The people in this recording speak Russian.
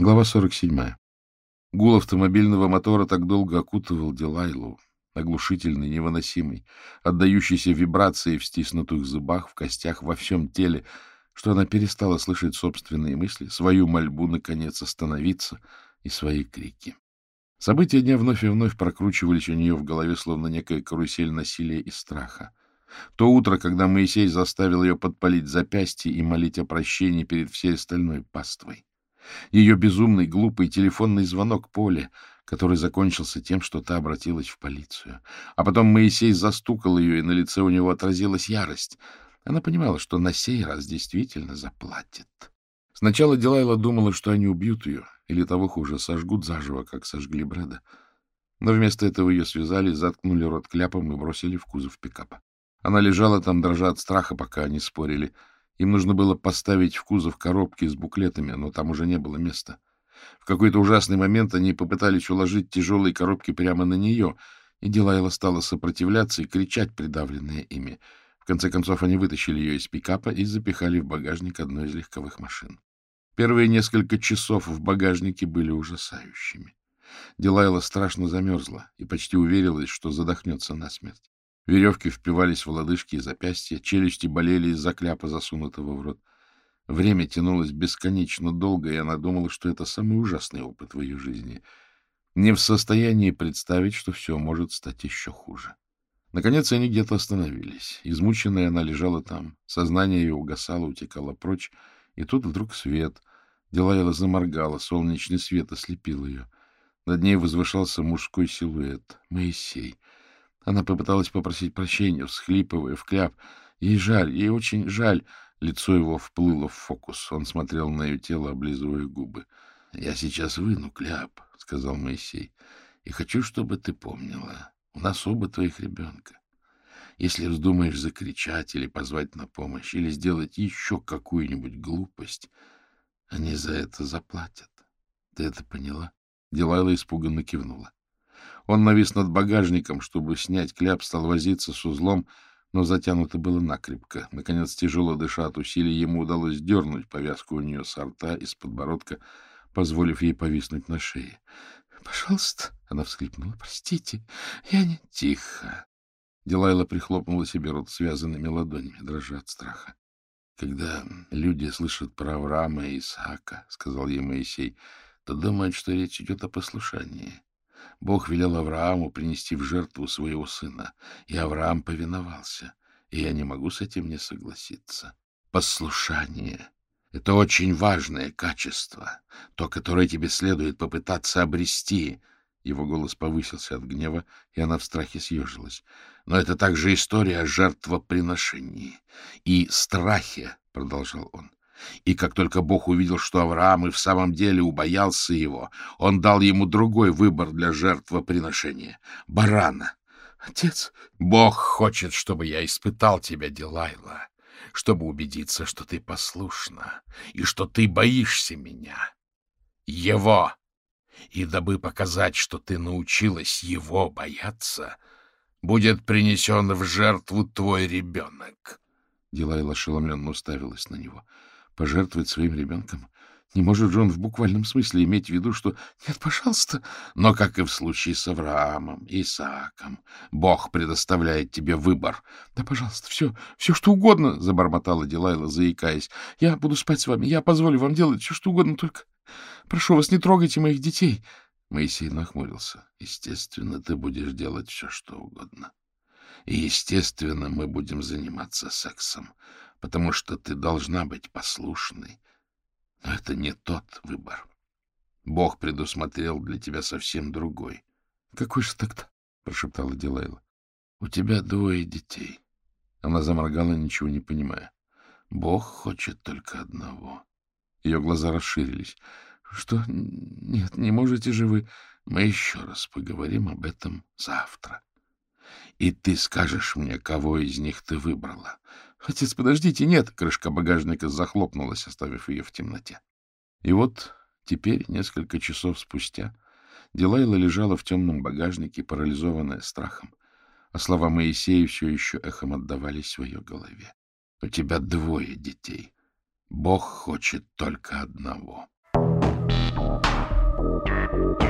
Глава 47. Гул автомобильного мотора так долго окутывал Дилайлу, оглушительный, невыносимый, отдающийся вибрации в стиснутых зубах, в костях, во всем теле, что она перестала слышать собственные мысли, свою мольбу, наконец, остановиться и свои крики. События дня вновь и вновь прокручивались у нее в голове, словно некая карусель насилия и страха. То утро, когда Моисей заставил ее подпалить запястье и молить о прощении перед всей остальной паствой ее безумный, глупый телефонный звонок Поле, который закончился тем, что та обратилась в полицию. А потом Моисей застукал ее, и на лице у него отразилась ярость. Она понимала, что на сей раз действительно заплатит. Сначала Дилайла думала, что они убьют ее, или того хуже, сожгут заживо, как сожгли Брэда. Но вместо этого ее связали, заткнули рот кляпом и бросили в кузов пикапа. Она лежала там, дрожа от страха, пока они спорили — им нужно было поставить в кузов коробки с буклетами, но там уже не было места. В какой-то ужасный момент они попытались уложить тяжелые коробки прямо на нее, и Дилайла стала сопротивляться и кричать, придавленная ими. В конце концов, они вытащили ее из пикапа и запихали в багажник одной из легковых машин. Первые несколько часов в багажнике были ужасающими. Дилайла страшно замерзла и почти уверилась, что задохнется насмерть. Веревки впивались в лодыжки и запястья, челюсти болели из-за кляпа, засунутого в рот. Время тянулось бесконечно долго, и она думала, что это самый ужасный опыт в ее жизни. Не в состоянии представить, что все может стать еще хуже. Наконец они где-то остановились. Измученная она лежала там. Сознание ее угасало, утекало прочь. И тут вдруг свет. Делайла заморгала, солнечный свет ослепил ее. Над ней возвышался мужской силуэт. Моисей. Она попыталась попросить прощения, всхлипывая в кляп. Ей жаль, ей очень жаль. Лицо его вплыло в фокус. Он смотрел на ее тело, облизывая губы. — Я сейчас выну кляп, — сказал Моисей. — И хочу, чтобы ты помнила. У нас оба твоих ребенка. Если вздумаешь закричать или позвать на помощь, или сделать еще какую-нибудь глупость, они за это заплатят. Ты это поняла? Дилайла испуганно кивнула. Он навис над багажником, чтобы снять кляп, стал возиться с узлом, но затянуто было накрепко. Наконец, тяжело дыша от усилий, ему удалось дернуть повязку у нее с рта и подбородка, позволив ей повиснуть на шее. — Пожалуйста, — она всхлипнула, — простите, я не... — Тихо. Дилайла прихлопнула себе рот связанными ладонями, дрожа от страха. — Когда люди слышат про Авраама и Исаака, — сказал ей Моисей, — то думают, что речь идет о послушании. Бог велел Аврааму принести в жертву своего сына, и Авраам повиновался, и я не могу с этим не согласиться. Послушание — это очень важное качество, то, которое тебе следует попытаться обрести. Его голос повысился от гнева, и она в страхе съежилась. Но это также история о жертвоприношении и страхе, — продолжал он. И как только Бог увидел, что Авраам и в самом деле убоялся его, он дал ему другой выбор для жертвоприношения — барана. — Отец, Бог хочет, чтобы я испытал тебя, Дилайла, чтобы убедиться, что ты послушна и что ты боишься меня. Его! И дабы показать, что ты научилась его бояться, будет принесен в жертву твой ребенок. Дилайла ошеломленно уставилась на него — пожертвовать своим ребенком? Не может же он в буквальном смысле иметь в виду, что «нет, пожалуйста». Но, как и в случае с Авраамом Исааком, Бог предоставляет тебе выбор. «Да, пожалуйста, все, все что угодно», — забормотала Дилайла, заикаясь. «Я буду спать с вами, я позволю вам делать все, что угодно, только прошу вас, не трогайте моих детей». Моисей нахмурился. «Естественно, ты будешь делать все, что угодно. И, естественно, мы будем заниматься сексом потому что ты должна быть послушной. Но это не тот выбор. Бог предусмотрел для тебя совсем другой. — Какой же тогда? — прошептала Дилайла. — У тебя двое детей. Она заморгала, ничего не понимая. Бог хочет только одного. Ее глаза расширились. — Что? Нет, не можете же вы... Мы еще раз поговорим об этом завтра. И ты скажешь мне, кого из них ты выбрала. — Отец, подождите, нет! Крышка багажника захлопнулась, оставив ее в темноте. И вот теперь, несколько часов спустя, Дилайла лежала в темном багажнике, парализованная страхом, а слова Моисея все еще эхом отдавались в ее голове. — У тебя двое детей. Бог хочет только одного. Thank you.